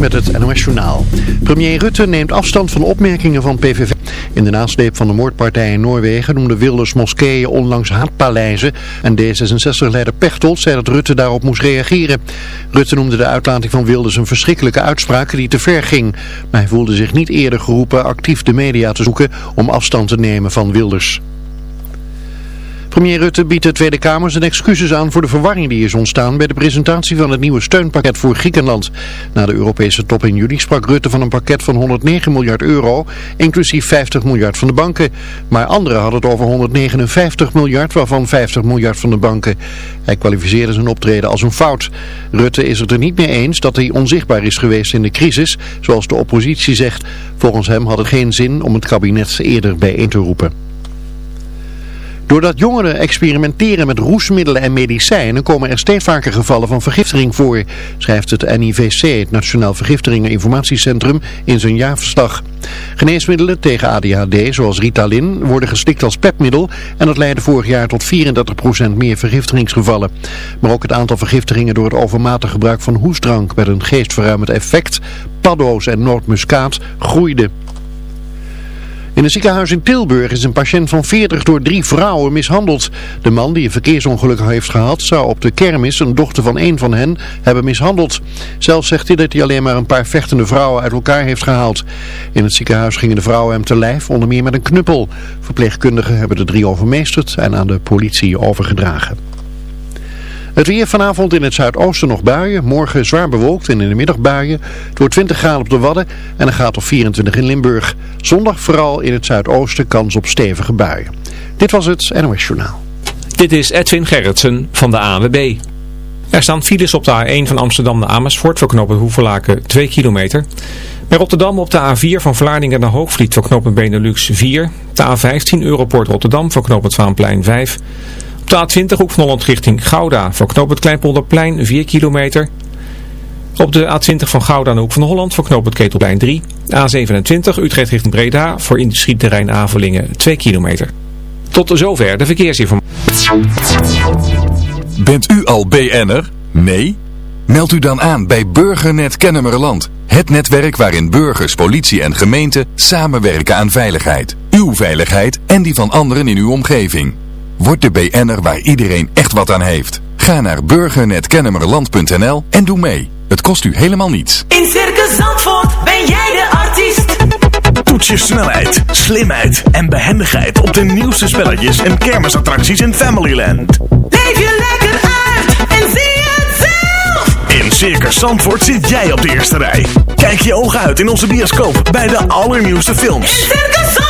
met het NOS Journaal. Premier Rutte neemt afstand van opmerkingen van PVV. In de nasleep van de moordpartij in Noorwegen noemde Wilders moskeeën onlangs haatpaleizen. En D66-leider Pechtold zei dat Rutte daarop moest reageren. Rutte noemde de uitlating van Wilders een verschrikkelijke uitspraak die te ver ging. Maar hij voelde zich niet eerder geroepen actief de media te zoeken om afstand te nemen van Wilders. Premier Rutte biedt de Tweede Kamer zijn excuses aan voor de verwarring die is ontstaan bij de presentatie van het nieuwe steunpakket voor Griekenland. Na de Europese top in juli sprak Rutte van een pakket van 109 miljard euro, inclusief 50 miljard van de banken. Maar anderen hadden het over 159 miljard, waarvan 50 miljard van de banken. Hij kwalificeerde zijn optreden als een fout. Rutte is het er niet mee eens dat hij onzichtbaar is geweest in de crisis, zoals de oppositie zegt. Volgens hem had het geen zin om het kabinet eerder bijeen te roepen. Doordat jongeren experimenteren met roesmiddelen en medicijnen komen er steeds vaker gevallen van vergiftiging voor, schrijft het NIVC, het Nationaal Vergiftigingen-Informatiecentrum, in zijn jaarverslag. Geneesmiddelen tegen ADHD, zoals Ritalin, worden gestikt als pepmiddel en dat leidde vorig jaar tot 34% meer vergiftigingsgevallen. Maar ook het aantal vergiftigingen door het overmatig gebruik van hoestdrank met een geestverruimend effect, paddo's en noordmuskaat groeide. In een ziekenhuis in Tilburg is een patiënt van 40 door drie vrouwen mishandeld. De man die een verkeersongeluk heeft gehad zou op de kermis een dochter van een van hen hebben mishandeld. Zelf zegt hij dat hij alleen maar een paar vechtende vrouwen uit elkaar heeft gehaald. In het ziekenhuis gingen de vrouwen hem te lijf, onder meer met een knuppel. Verpleegkundigen hebben de drie overmeesterd en aan de politie overgedragen. Het weer vanavond in het zuidoosten nog buien. Morgen zwaar bewolkt en in de middag buien. Het wordt 20 graden op de Wadden en een graad of 24 in Limburg. Zondag vooral in het zuidoosten kans op stevige buien. Dit was het NOS Journaal. Dit is Edwin Gerritsen van de AWB. Er staan files op de A1 van Amsterdam naar Amersfoort voor knopen Hoevelaken 2 kilometer. Bij Rotterdam op de A4 van Vlaardingen naar Hoogvliet voor knopen Benelux 4. De A15 Europort Rotterdam voor knopen Vaanplein 5. Op de A20 Hoek van Holland richting Gouda. Voor knoop het Kleinpolderplein 4 kilometer. Op de A20 van Gouda naar Hoek van Holland. Voor knoop het Ketelplein 3. A27 Utrecht richting Breda. Voor industrieterrein Avelingen 2 kilometer. Tot zover de verkeersinformatie. Bent u al BN'er? Nee? Meld u dan aan bij Burgernet Kennemerland. Het netwerk waarin burgers, politie en gemeente samenwerken aan veiligheid. Uw veiligheid en die van anderen in uw omgeving. Word de BN'er waar iedereen echt wat aan heeft. Ga naar burgernetkennemerland.nl en doe mee. Het kost u helemaal niets. In Circus Zandvoort ben jij de artiest. Toets je snelheid, slimheid en behendigheid op de nieuwste spelletjes en kermisattracties in Familyland. Leef je lekker uit en zie het zelf. In Circus Zandvoort zit jij op de eerste rij. Kijk je ogen uit in onze bioscoop bij de allernieuwste films. In Circus Zandvoort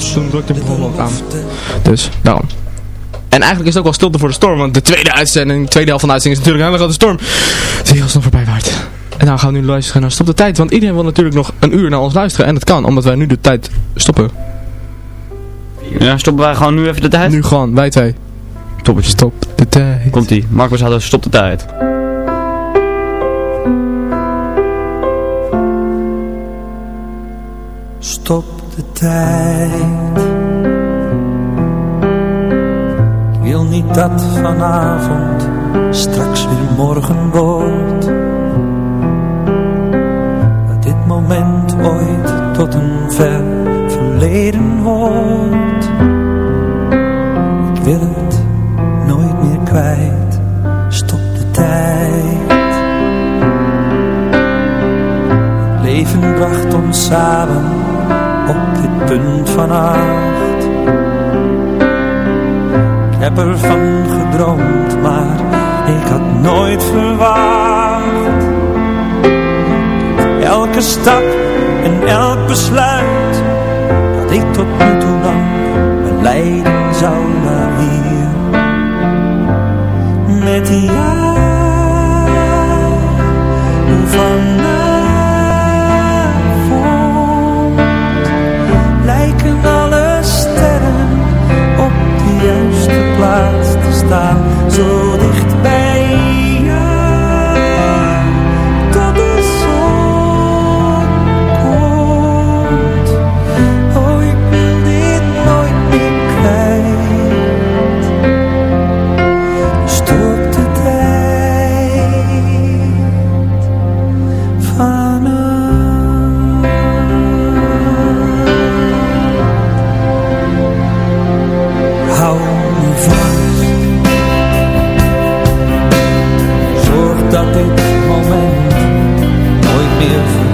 dus toen drukte aan. Dus, daarom. En eigenlijk is het ook wel stilte voor de storm, want de tweede uitzending, de tweede helft van de uitzending is natuurlijk een hele grote storm. Die alsnog voorbij waard. En nou gaan we nu luisteren naar Stop de Tijd, want iedereen wil natuurlijk nog een uur naar ons luisteren. En dat kan, omdat wij nu de tijd stoppen. Ja, stoppen wij gewoon nu even de tijd? Nu gewoon, wij twee. Toppetje. Stop de tijd. Komt-ie, Marcus had Stop de Tijd. Stop ik wil niet dat vanavond straks weer morgen wordt. Dat dit moment ooit tot een ver verleden wordt. Ik wil het nooit meer kwijt, stop de tijd. Leven bracht ons samen op dit punt van acht. Ik heb ervan gedroomd, maar ik had nooit verwacht. Elke stap en elk besluit dat ik tot nu toe lang me leiden zou naar hier. Met jou vanavond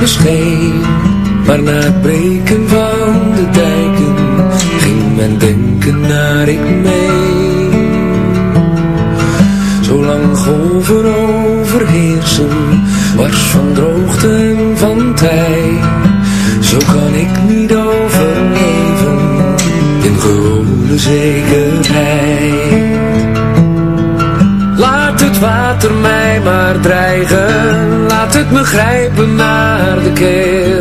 bescheen. Maar na het breken van de dijken ging men denken naar ik mee. Zolang golven overheersen, wars van droogte en van tij. Zo kan ik niet overleven in gewone zekerheid. Maar dreigen, laat het me grijpen naar de keel.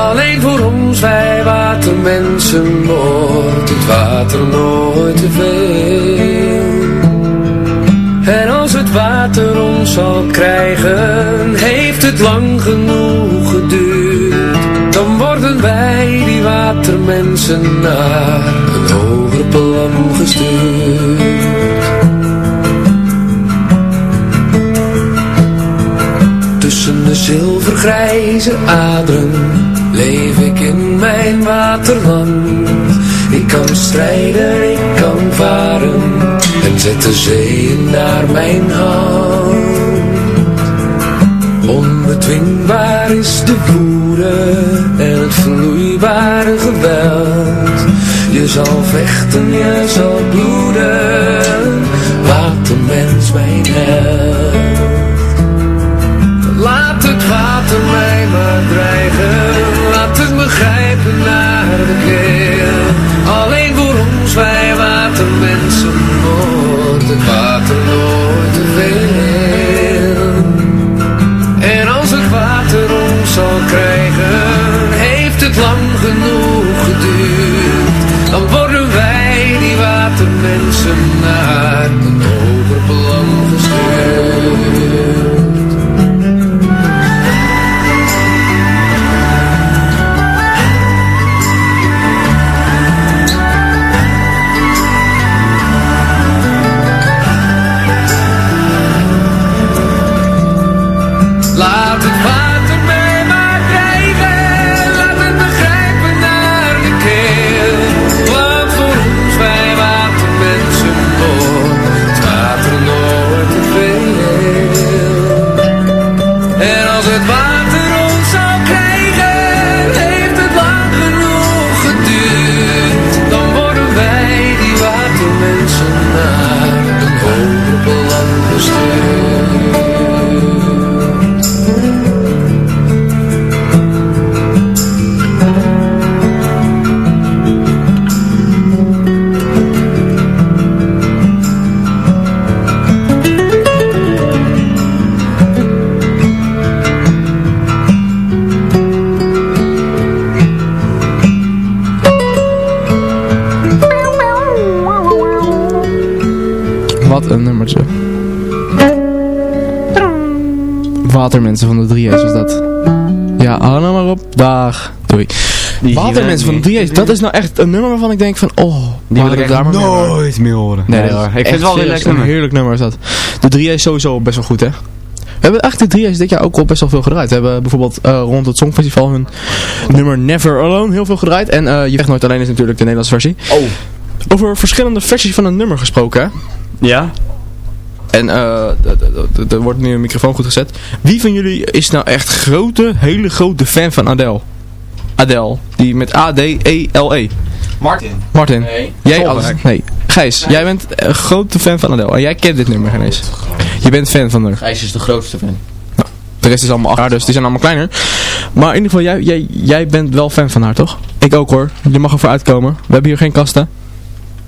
Alleen voor ons, wij watermensen, wordt het water nooit te veel. En als het water ons zal krijgen, heeft het lang genoeg geduurd. Dan worden wij, die watermensen, naar een hoger plan gestuurd. Zilvergrijze aderen leef ik in mijn waterland. Ik kan strijden, ik kan varen en zet de zeeën naar mijn hand. Onbedwingbaar is de woede en het vloeibare geweld. Je zal vechten, je zal bloeden, watermens mijn held. Maar dreigen, laat het me grijpen naar de keel. Alleen voor ons, wij watermensen, wordt het Watermensen van de 3A's was dat. Ja, hou nou maar op. Dag. Doei. Watermensen van de 3A's, dat is nou echt een nummer waarvan ik denk van, oh, Die wil ik daar echt horen. nooit meer horen. Nee, Nee Ik vind het wel een nummer. Heerlijk nummer is dat. De 3 is sowieso best wel goed, hè? We hebben eigenlijk de 3 dit jaar ook al best wel veel gedraaid. We hebben bijvoorbeeld eh, rond het Songfestival hun nummer Never Alone heel veel gedraaid. En eh, Je Weg Nooit Alleen is natuurlijk de Nederlandse versie. Oh. Over verschillende versies van een nummer gesproken, hè? Ja? En eh, er wordt nu een microfoon goed gezet. Wie van jullie is nou echt grote, hele grote fan van Adele? Adele, die met A-D-E-L-E. Martin. Martin. Nee. Jij alles. Nee. Gijs, jij bent een grote fan van Adele. En jij kent dit nummer geen eens. Je bent fan van haar. Gijs is de grootste fan. De rest is allemaal acht jaar, dus die zijn allemaal kleiner. Maar in ieder geval, jij, jij, jij bent wel fan van haar, toch? Ik ook hoor. Je mag ervoor uitkomen. We hebben hier geen kasten.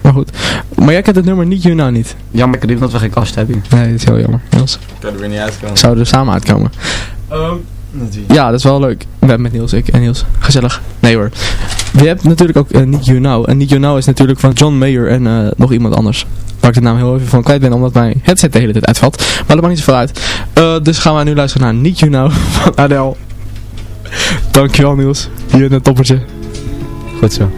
Maar goed. Maar jij kent het nummer niet, you nou niet. Jammer ik dat we geen kast hebben. Nee, dat is heel jammer. Niels. kan er weer niet uitkomen. Zouden er samen uitkomen. Oh. Ja, dat is wel leuk. We hebben met Niels, ik en Niels. Gezellig. Nee hoor. Je hebt natuurlijk ook uh, Niet You Now. En Niet You Now is natuurlijk van John Mayer en uh, nog iemand anders. Waar ik de naam heel even van kwijt ben, omdat mijn headset de hele tijd uitvalt. Maar dat maakt niet zoveel uit. Uh, dus gaan wij nu luisteren naar Niet You Now van Adele. Dankjewel Niels. Hier in het toppertje. Goed zo.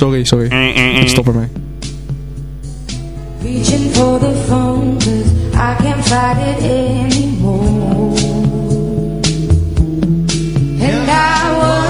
Sorry, sorry. Ik stop ermee. Reaching for the phone cause I can't fight it anymore. And I wonder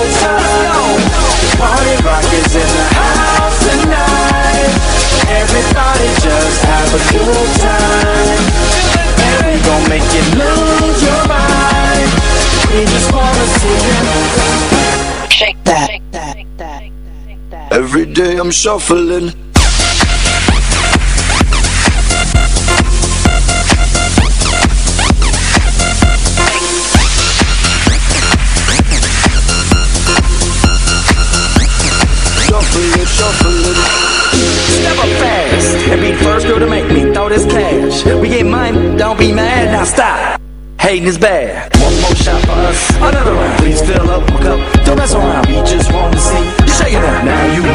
Every day I'm shuffling. to make me throw this cash. We get don't be mad, now stop. Hating is bad. One more shot for us, another round. Please fill up my cup, don't mess around. We just want to see you shaking out. Now you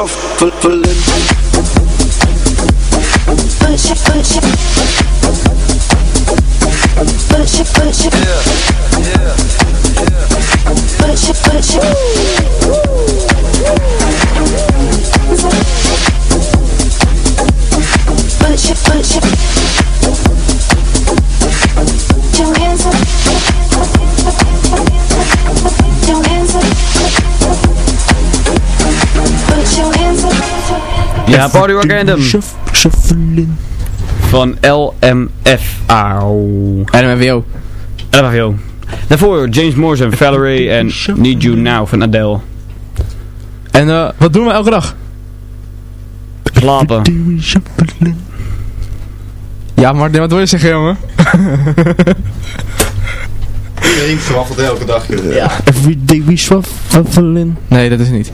I'm Ja, Party Rock Anthem. Van LMF. Auw. LMFAO. LMFAO. Daarvoor James Morrison, Valerie en Need You Now van Adele. En eh, wat doen we elke dag? Slapen. Ja, maar wat wil je zeggen, jongen? Ik verwacht elke dag. Ja. Everyday we shuffling. Nee, dat is niet.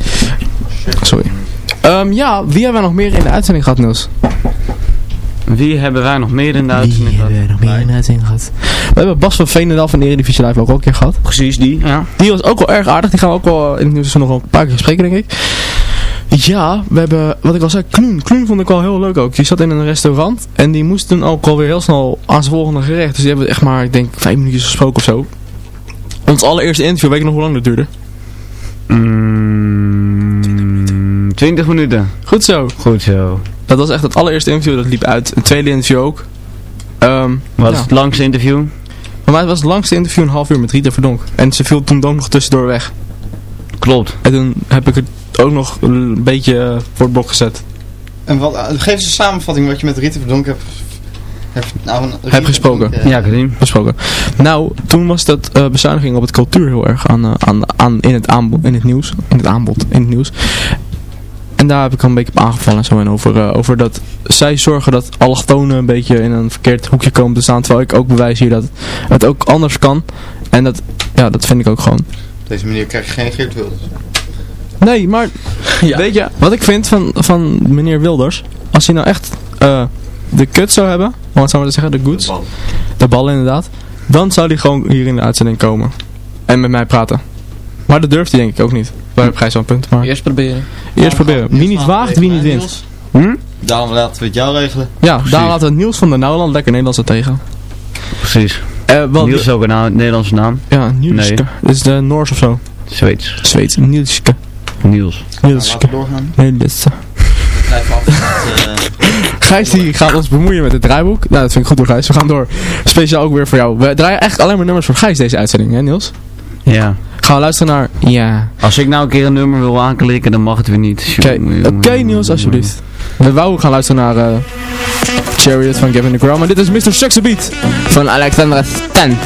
Sorry. Ehm, ja, wie hebben we nog meer in de uitzending gehad, Niels? Wie hebben wij nog meer in de uitzending gehad? nog meer in de uitzending gehad? We hebben Bas van Veenendaal van de Eredivisie Live ook al een keer gehad. Precies, die, ja. Die was ook wel erg aardig. Die gaan we ook wel in het nieuws nog wel een paar keer spreken, denk ik. Ja, we hebben, wat ik al zei, Kloen. Kloen vond ik wel heel leuk ook. Die zat in een restaurant en die moest dan ook alweer heel snel aan zijn volgende gerecht. Dus die hebben echt maar, ik denk, vijf minuutjes gesproken of zo. Ons allereerste interview, weet ik nog hoe lang dat duurde? 20 minuten. Goed zo. Goed zo. Dat was echt het allereerste interview, dat liep uit. Een tweede interview ook. Ehm, Wat ja. is het langste interview? Voor mij was het langste interview een half uur met Rita Verdonk. En ze viel toen ook nog tussendoor weg. Klopt. En toen heb ik het ook nog een beetje eh, voor het blok gezet. En wat, eh, geef eens een samenvatting wat je met Rita Verdonk hebt, hebt, nou, Heb gesproken. Verdonk, eh, Ja, Karim. besproken. Nou, toen was dat eh, bezuiniging op het cultuur heel erg aan, aan, aan in, het aanbod, in het nieuws. In het aanbod, in het nieuws. En daar heb ik al een beetje op aangevallen en zo. En over, eh, over dat zij zorgen dat allochtonen een beetje in een verkeerd hoekje komen te staan. Terwijl ik ook bewijs hier dat het ook anders kan. En dat, ja, dat vind ik ook gewoon. Op deze manier krijg je geen Geert Wilders. Nee, maar weet je, wat ik vind van, van meneer Wilders, als hij nou echt eh, de kut zou hebben, om het zo maar te zeggen, de goods, de bal inderdaad, dan zou hij gewoon hier in de uitzending komen en met mij praten. Maar dat durft hij denk ik ook niet. Daar heb jij zo'n punt, maar Eerst proberen. eerst proberen. Wie niet waagt, wie niet wint. Hm? Daarom laten we het jou regelen. Ja, daar laten we Niels van der Nouwland lekker Nederlands er tegen. Precies. Eh, wel, Niels is ook een na- Nederlandse naam. Ja, Nielske. Nee. Dat is de Noors of zo. Zweeds. Zweeds. Nielske. Niels. Nielske. Laten we doorgaan. Nielske. Eh, Gijs die gaat ons bemoeien met het draaiboek. Nou, dat vind ik goed door Gijs. We gaan door. Speciaal ook weer voor jou. We draaien echt alleen maar nummers voor Gijs deze uitzending, hè Niels? Ja. Gaan we luisteren naar... Ja. Als ik nou een keer een nummer wil aanklikken, dan mag het weer niet. Oké, jongen, Niels, alsjeblieft. We wouden gaan luisteren naar eh, Chariot van Gavin DeGraw. Maar dit is Mr. Sexy Beat van Alexandra Stan.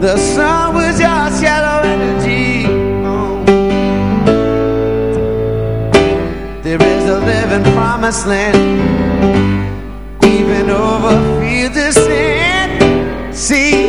The sun was your shadow energy. There is a living promised land, even over fields of sand. See.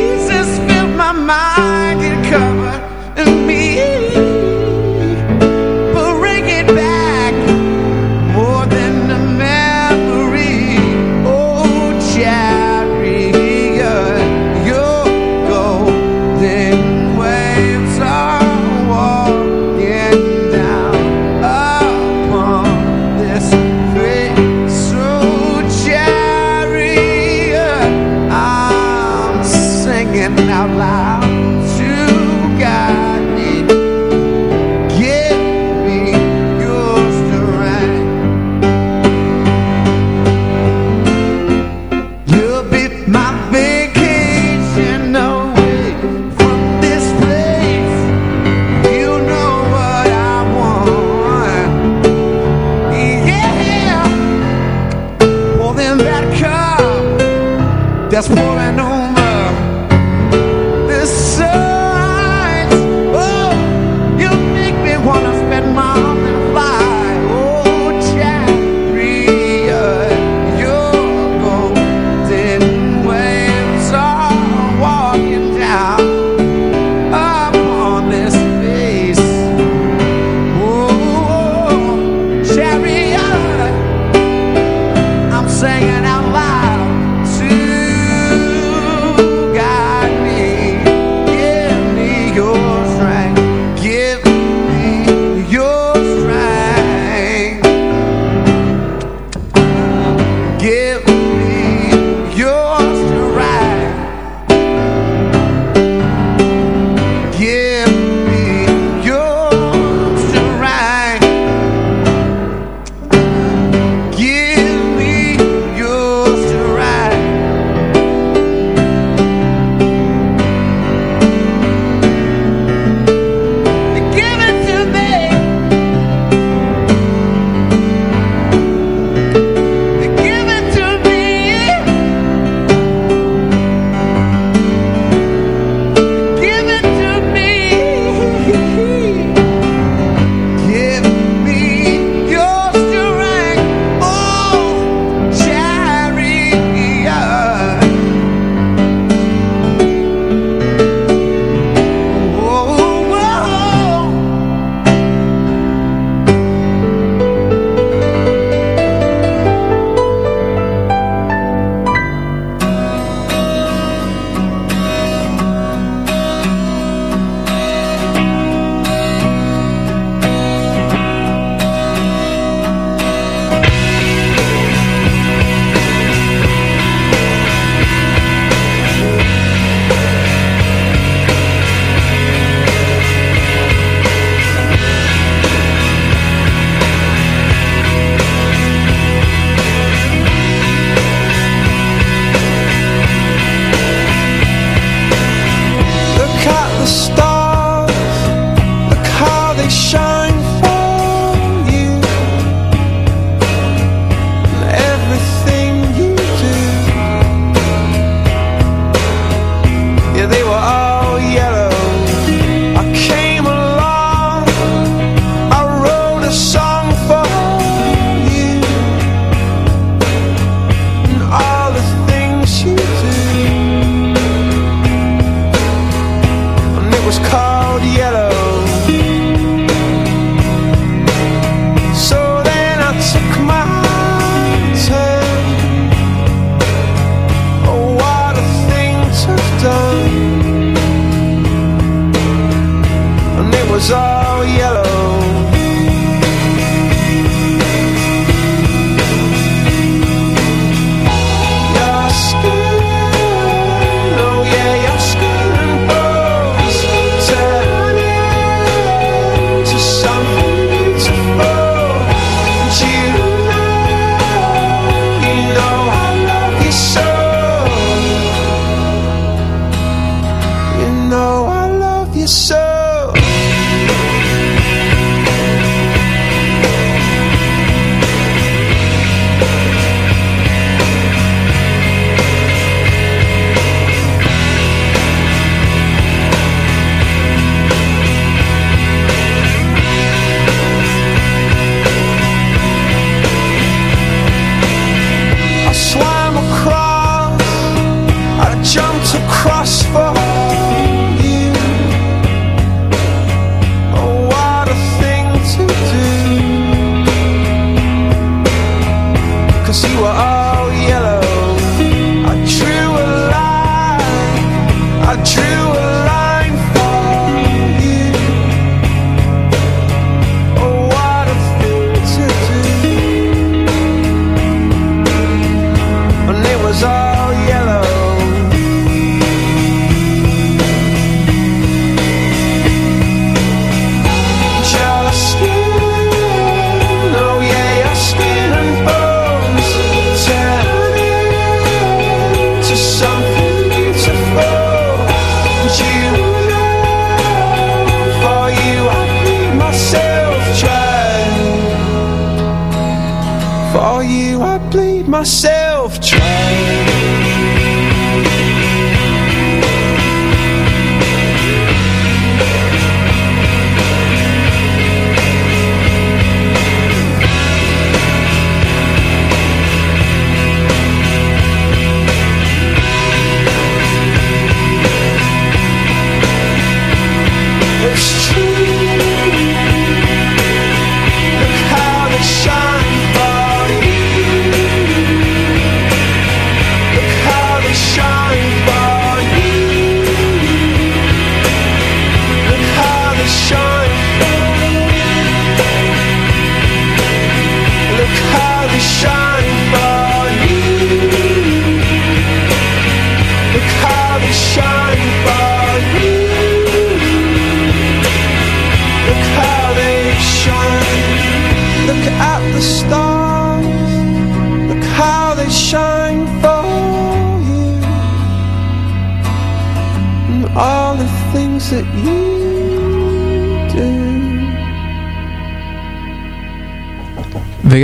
That's what it.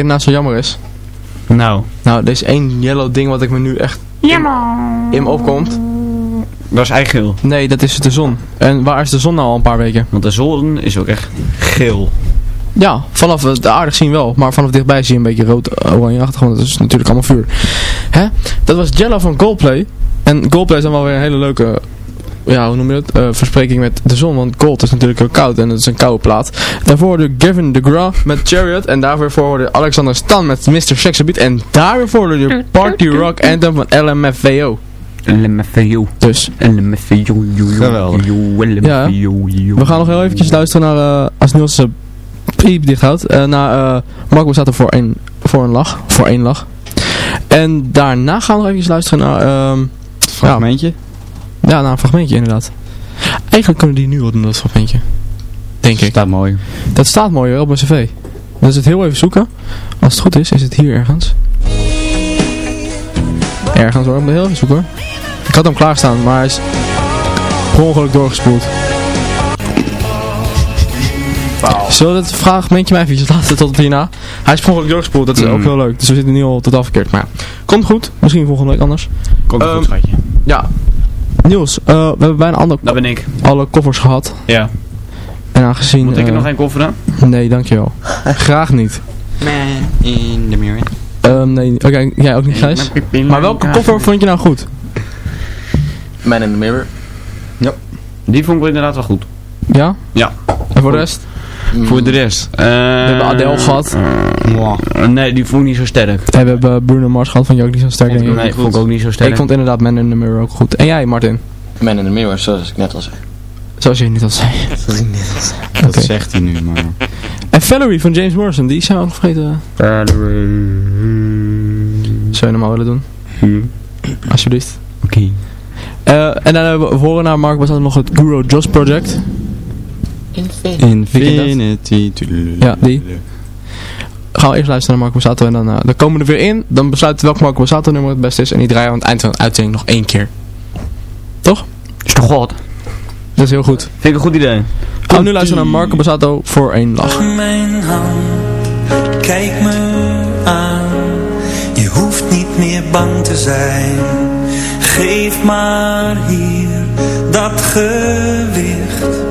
Wat nou zo jammer is? Nou. Nou, er is één yellow ding wat ik me nu echt in me opkomt. Dat is eigeel. Nee, dat is de zon. En waar is de zon nou al een paar weken? Want de zon is ook echt geel. Ja, vanaf het aardig zien wel. Maar vanaf dichtbij zie je een beetje rood oranjeachtig. Want dat is natuurlijk allemaal vuur. Hè? Dat was Jello van Goldplay. En Goldplay is dan wel weer een hele leuke... Ja, hoe noem je dat? Eh, verspreking met de zon. Want gold is natuurlijk heel koud. En het is een koude plaat. Daarvoor de Gavin DeGraw met Chariot. En daarvoor de Alexander Stan met Mr. Sexabit. En daarvoor de Party Rock Anthem van LMFAO. LMFAO. Dus. LMFAO. Geweldig. Ja. We gaan nog heel eventjes luisteren naar, eh, als Niels zijn piep dicht houdt, eh, naar uh, Marco Borsato voor een, voor een lach. Voor één lach. En daarna gaan we nog eventjes luisteren naar... ehm Fragmentje? Ja, ja, naar een fragmentje inderdaad. Eigenlijk kunnen die nu wel doen, dat fragmentje. Denk ik. Staat mooi. Dat staat mooi hoor, op mijn cv. Dan is het heel even zoeken. Als het goed is, is het hier ergens. Ergens hoor, ik moet heel even zoeken hoor. Ik had hem klaarstaan, maar hij is per ongeluk doorgespoeld. Zullen we het fragmentje maar eventjes laten tot hierna? Hij is per ongeluk doorgespoeld, dat is ook Mm. heel leuk. Dus we zitten nu al totaal verkeerd. Maar ja, komt goed. Misschien volgende week anders. Komt Ehm, goed, schatje. Ja. Niels, eh, we hebben bijna Dat ben ik. alle koffers gehad. Ja. En aangezien... Moet ik er eh, nog een koffer dan? Nee, dankjewel. Graag niet. Man in the mirror. Ehm, nee, oké, jij ook niet Gijs. Maar welke koffer vond je nou goed? Man in the Mirror. Die vond ik inderdaad wel goed. Ja? Ja. En voor de rest? Voor de rest. we hebben Adele gehad. nee, die vond ik niet zo sterk. En we hebben Bruno Mars gehad, vond je ook niet zo sterk Vond ik- nee, vond ik ook niet zo sterk. Ik vond inderdaad Man in the Mirror ook goed. En jij Martin? Man in the Mirror, zoals ik net al zei. Zoals je niet al zei. Zoals ik net al zei. Dat zegt hij nu, maar... En Valerie van James Morrison, die zijn we ook vergeten. Zou je normaal willen doen? Alsjeblieft. Oké. Eh, en dan hebben we voor naar Mark was dat nog het Guru Joss Project. Infinity. Ja, die. Gaan we eerst luisteren naar Marco Borsato en dan, eh, dan komen we er weer in. Dan besluiten we welk Marco Borsato nummer het beste is. En die draaien we aan het eind van de uitzending nog één keer. Toch? Is toch god? Dat is heel goed. Vind ik een goed idee. Gaan we nu luisteren naar Marco Borsato voor één lach. mijn hand, kijk me aan. bang te zijn. Geef maar hier dat gewicht.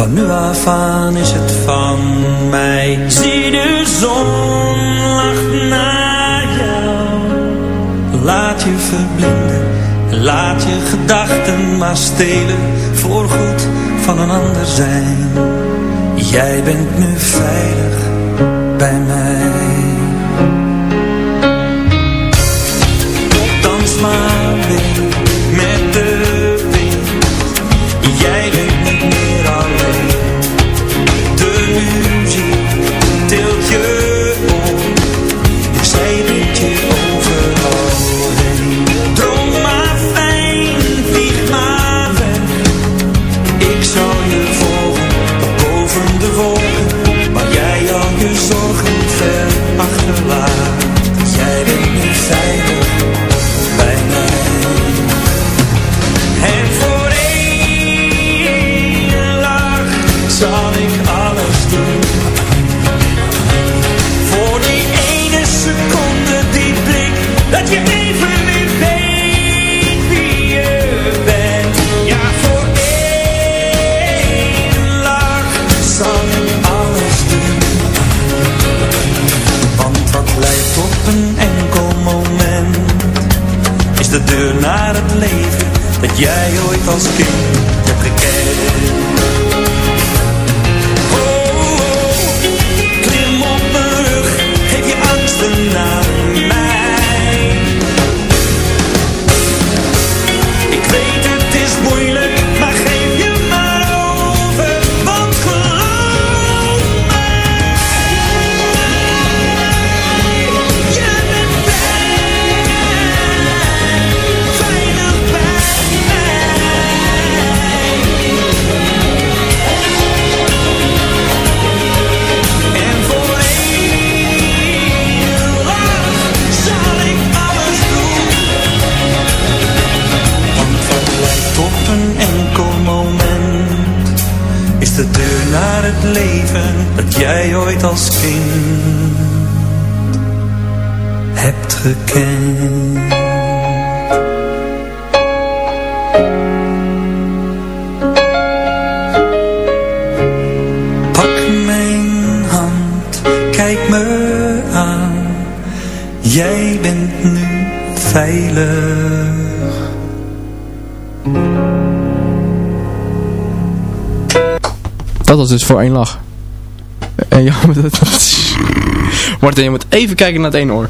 Van nu af aan is het van mij. Zie de zon lacht naar jou. Laat je verblinden. Laat je gedachten maar stelen. Voorgoed van een ander zijn. Jij bent nu veilig bij mij. Dans maar mee Dat jij ooit als kind Hebt gekend. Pak mijn hand, kijk me aan. Jij bent nu veilig. Dat was dus voor één lach. En ja, maar dat Martin, je moet even kijken naar het ene oor.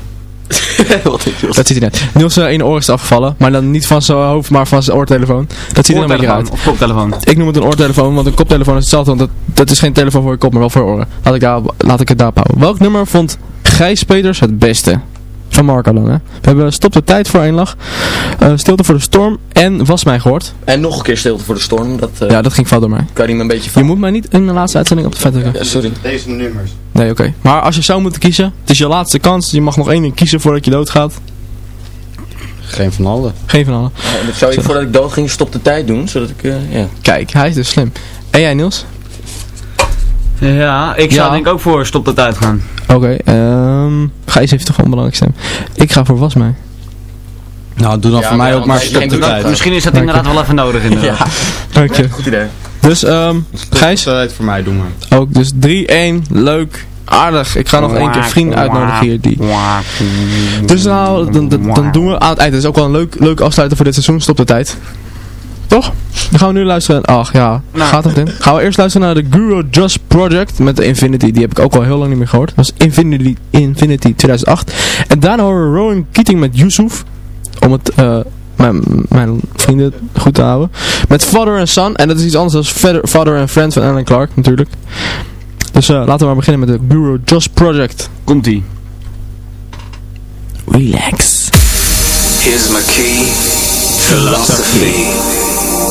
dat ziet er net. Niels zijn ene oor is afgevallen, maar dan niet van zijn hoofd, maar van zijn oortelefoon. Dat ziet er dan een beetje uit. Of koptelefoon. Ik noem het een oortelefoon, want een koptelefoon is hetzelfde, want dat, dat is geen telefoon voor je kop, maar wel voor je oren. Laat ik, daar, laat ik het daarop houden. Welk nummer vond Gijs Peters het beste? Van Marco dan, hè? We hebben Stop de Tijd voor één lach, eh, Stilte voor de Storm en Was Mij Gehoord. En nog een keer stilte voor de storm. Dat, eh, Ja, dat ging fout door mij. kan je me een beetje Je van. moet mij niet in de laatste uitzending op de vet drukken. Ja, sorry. Deze nummers. Nee, oké. Maar als je zou moeten kiezen, het is je laatste kans. Je mag nog één ding kiezen voordat je doodgaat. Geen van allen. Geen van allen. Ja, dat zou je voordat ik dood ging stop de tijd doen, zodat ik, eh, ja. Kijk, hij is dus slim. En jij Niels? Ja, ik zou Ja. denk ik ook voor stop dat uitgaan. Oké, ehm Gijs heeft toch wel een belangrijke stem. Ik ga voor Was mij. Nou, doe dan Ja, voor mij ook maar stop de tijd. Misschien is dat Dank inderdaad wel even nodig inderdaad. Ja, Dank je. goed idee. Dus, ehm Gijs, Stop de tijd voor mij, doe maar. ook. Dus 3-1, leuk, aardig. Ik ga nog één keer vrienden uitnodigen hier. Die. Dus nou, dan, dan, dan doen we aan het eind. Dat is ook wel een leuk, leuk afsluiten voor dit seizoen. Stop de tijd. Toch? Dan gaan we nu luisteren. Ach ja, gaat het in. Gaan we eerst luisteren naar de Guru Just Project met de Infinity. Die heb ik ook al heel lang niet meer gehoord. Dat was Infinity, Infinity 2008. En daarna horen we Rowan Keating met Yusuf. Om het, eh, mijn, mijn vrienden goed te houden. Met Father and Son. En dat is iets anders dan Father, and Friend van Alan Clark natuurlijk. Dus eh, laten we maar beginnen met de Guru Just Project. Komt-ie. Relax. Here's my key, philosophy.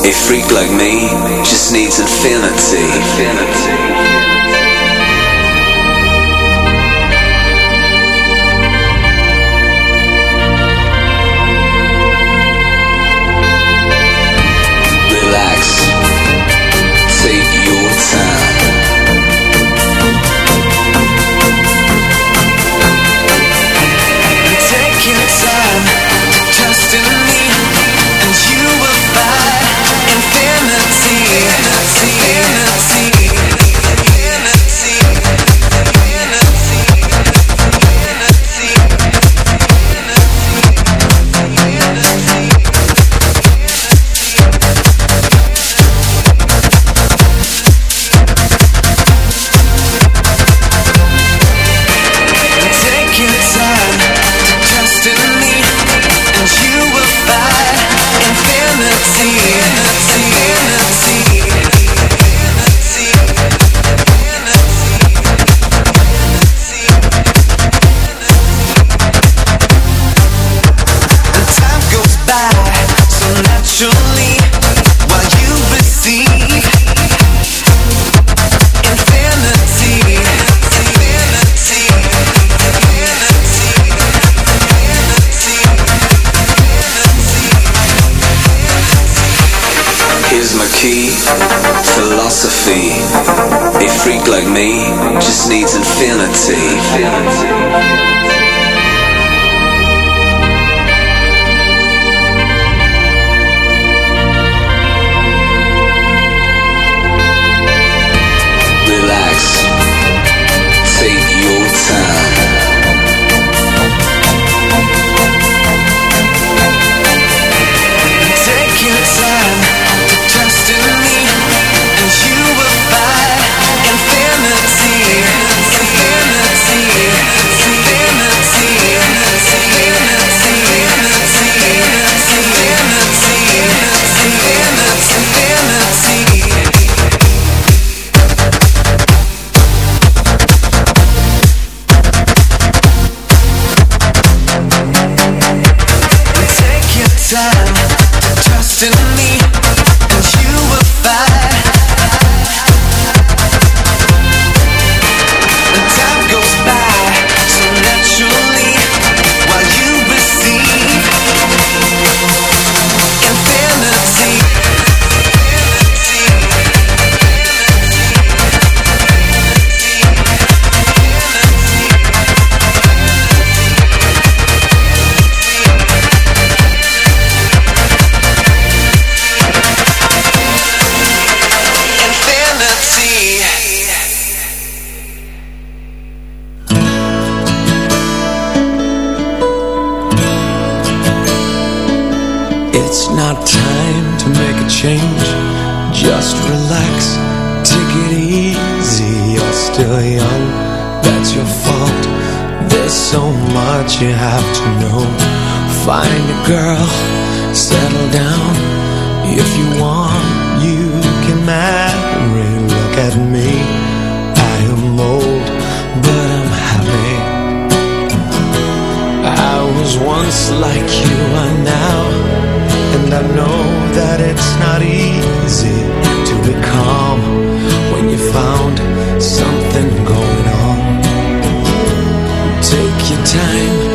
A freak like me just needs infinity. Infinity. Key, philosophy. A freak like me just needs infinity. Relax. Settle down. If you want, you can marry. Look at me, I am old, but I'm happy. I was once like you are now And I know that it's not easy to be calm When you found something going on Take your time,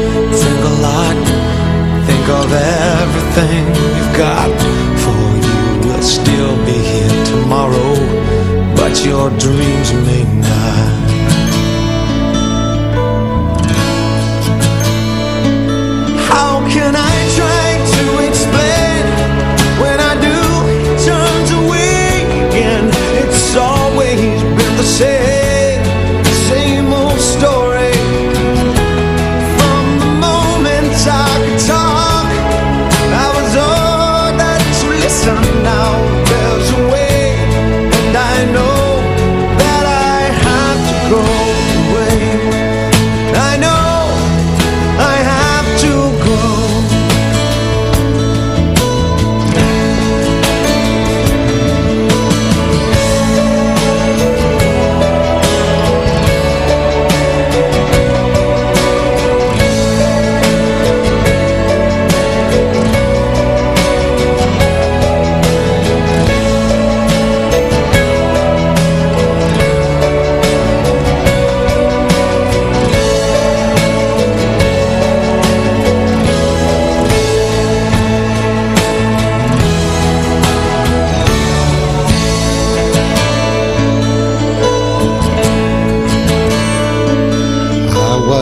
Think of everything you've got For you. Will still be here tomorrow But your dreams may not. How can I I'm not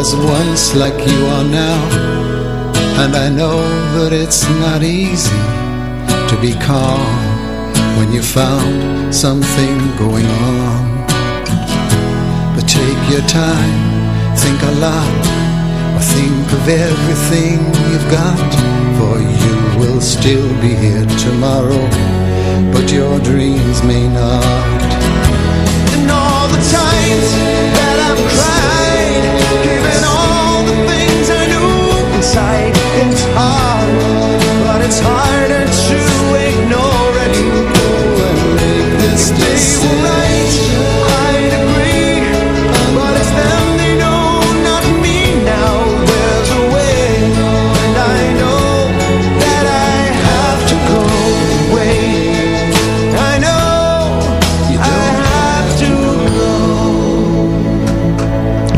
was once like you are now, and I know that it's not easy to be calm when you found something going on. But take your time, think a lot, or think of everything you've got, for you will still be here tomorrow, but your dreams may not. And all the times that I've cried, all the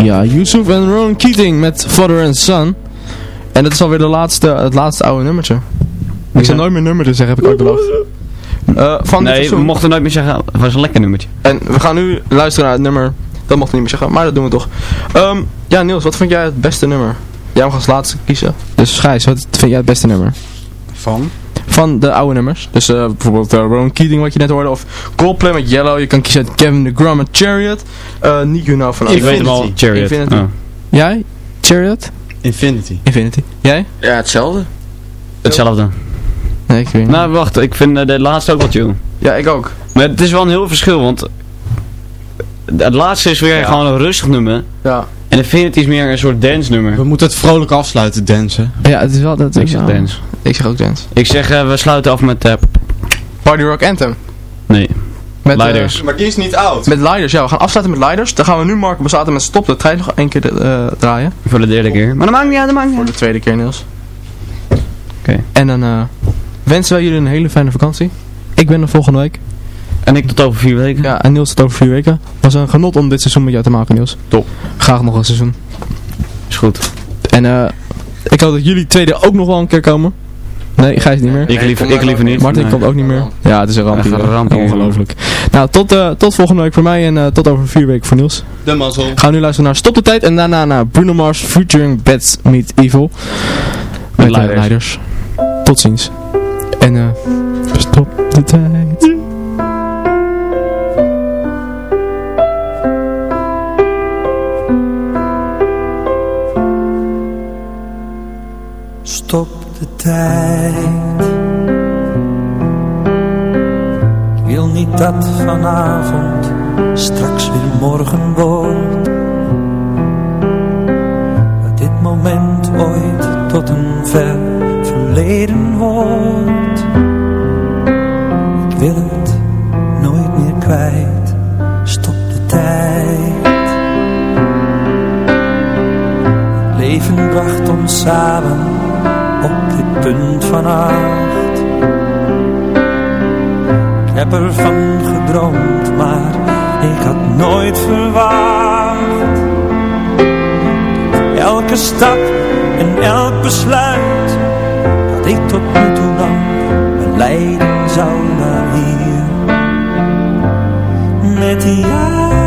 Ja, Yusuf en Ron Keating met Father and Son. En dat is alweer de laatste, het laatste oude nummertje. Ik zou nooit meer nummer dus zeggen, heb ik ook beloofd. Eh, van dit nee, we mochten nooit meer zeggen, het was een lekker nummertje. En we gaan nu luisteren naar het nummer. Dat mocht ik niet meer zeggen, maar dat doen we toch. Ehm, ja, Niels, wat vind jij het beste nummer? Jij mag als laatste kiezen. Dus Gijs, wat vind jij het beste nummer? Van? Van de oude nummers. Dus eh, bijvoorbeeld uh, Rowan Keating wat je net hoorde. Of Coldplay met Yellow. Je kan kiezen uit Kevin DeGrom met Chariot. Eh niet You Know van Ik weet hem al, Chariot. Infinity. Oh. Jij? Chariot? Infinity. Infinity. Jij? Ja, hetzelfde. Hetzelfde. Nee, ik weet niet. Nou, wacht, ik vind eh, de laatste ook wel chill. Ja, ik ook. Maar het is wel een heel verschil, want het laatste is weer Ja. gewoon een rustig nummer. Ja. En Infinity is meer een soort dance nummer. We moeten het vrolijk afsluiten, dansen. Ja, het is wel dat Ik zeg wel- dance. Ik zeg ook dance. Ik zeg, eh, we sluiten af met... eh Party Rock Anthem. nee, Met, eh, Leiders. Maar die is niet oud. met Leiders, ja. We gaan afsluiten met Leiders. Dan gaan we nu Marco Bezaten met Stop de Trein nog één keer eh, draaien. voor de derde keer. Maar dat maakt niet uit, dat maakt niet Voor de tweede keer, Niels. Oké. En dan eh, wensen wij jullie een hele fijne vakantie. Ik ben er volgende week. En ik tot over vier weken. Ja, en Niels tot over vier weken. was een genot om dit seizoen met jou te maken, Niels. Top. Graag nog een seizoen. Is goed. En eh, ik hoop dat jullie tweede ook nog wel een keer komen. Nee, Gijs niet meer. Ik liever, ik liever niet. Martin Nee. komt ook niet meer. Ja, het is een ramp Echt een hier. ramp hier, Ongelooflijk. Nou, tot, eh, tot volgende week voor mij en eh, tot over vier weken voor Niels. De mazzel. Gaan we nu luisteren naar Stop de Tijd en daarna naar Bruno Mars featuring Bats Meet Evil. Met, eh, Leiders. leiders. Tot ziens. En eh stop de tijd. Stop de tijd. Ik wil niet dat vanavond straks weer morgen wordt. Dat dit moment ooit tot een ver verleden wordt. Ik wil het nooit meer kwijt. Stop de tijd. leven bracht ons samen op dit punt van acht. Ik heb ervan gedroomd, maar ik had nooit verwacht. Elke stap en elk besluit dat ik tot nu toe lang me leiden zou naar hier. Met jou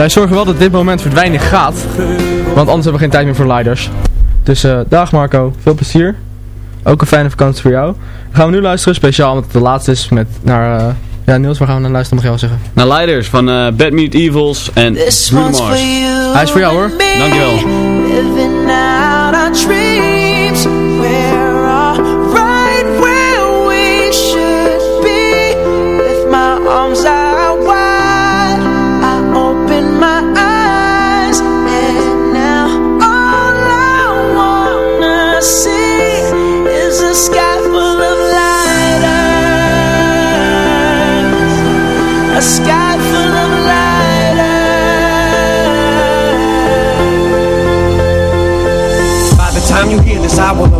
wij zorgen wel dat dit moment verdwijnen gaat. Want anders hebben we geen tijd meer voor leiders. Dus eh, dag Marco, veel plezier. Ook een fijne vakantie voor jou. Dan gaan we nu luisteren, speciaal omdat het de laatste is met naar... eh, ja Niels, waar gaan we naar luisteren mag jij wel zeggen? Naar Leiders van eh Bad Meat Evils en Bruno Mars. Hij is voor jou hoor. Dankjewel. I will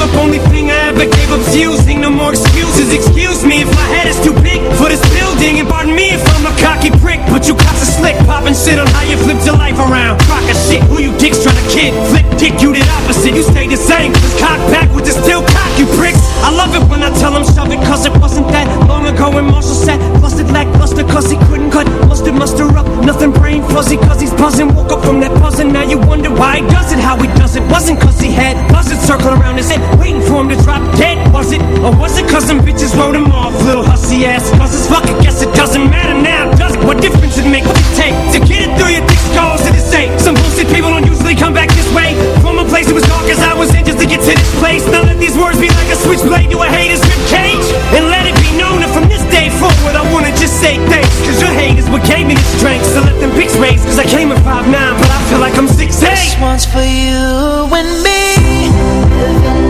up. Only thing I ever gave up's using. No more excuses. Excuse me if my head is too big for this building, and pardon me if I'm a cocky prick. But you got to slick, popping shit on how you flipped your life around. Crock of shit, who you dicks trying to kid? Flip dick, you did opposite. You stay the same. was cocked back with the steel cock, you pricks. I love it when I tell him shove it, cause it wasn't that long ago when Marshall said, busted lackluster, cause he couldn't cut mustard, muster up. Nothing brain fuzzy, cause he's buzzing. Woke up from that buzzing, now you wonder why he does it, how he does it. Wasn't cause he had buzzards circling around his head, waiting for him to drop dead, was it? Or was it cause them bitches wrote him off, little hussy ass? It's fuck, I guess it doesn't matter now, does it? What difference it make? What it take to get it through your thick skulls to the same? Some bullshit people don't usually come back this way. From a place that was dark as I was in just to get to this place. Now let these words be like a switchblade to a hater's rib cage. And let it be known that from this day forward, I wanna just say thanks. Cause your hate is what gave me the strength. So let them pics raise. Cause I came at 5'9, but I feel like I'm 6'8. This one's for you and me,